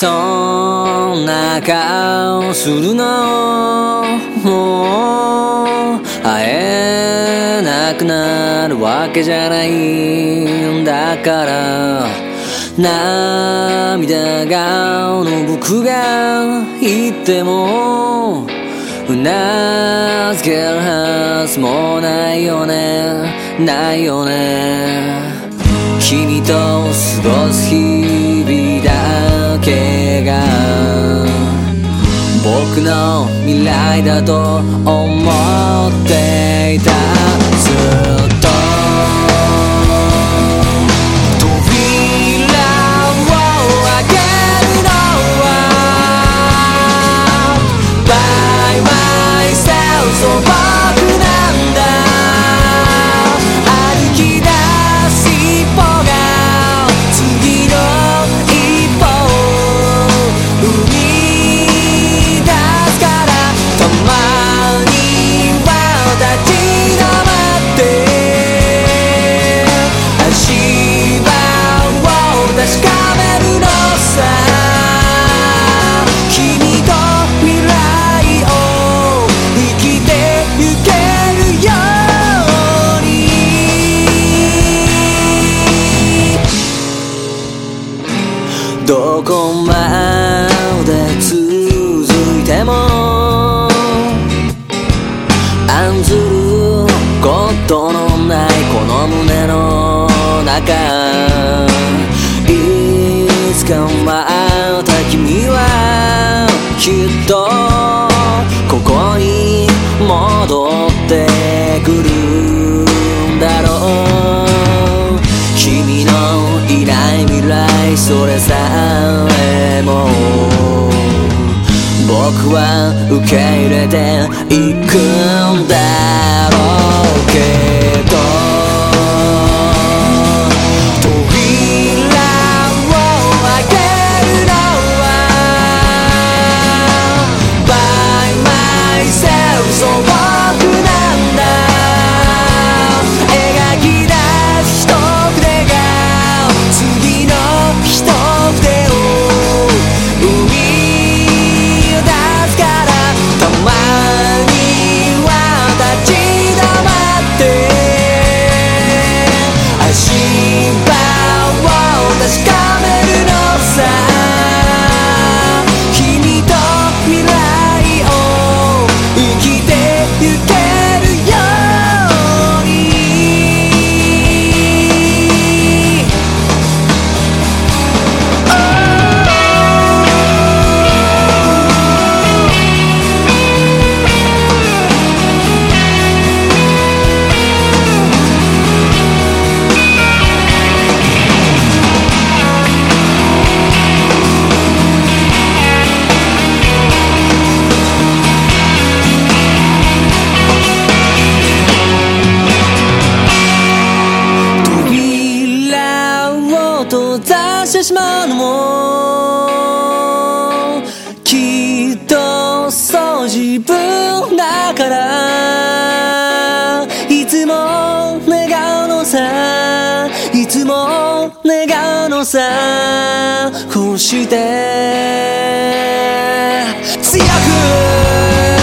そんな顔するのもう会えなくなるわけじゃないんだから涙顔の僕が言ってもうなずけるはずもないよねないよね君と過ごす日けが僕の未来だと思っていた。ずっとどこまで続いても案ずることのないこの胸の中いつかまた君はきっとここに戻ってくる。それさえも僕は受け入れていくいつも願うのさこうして強く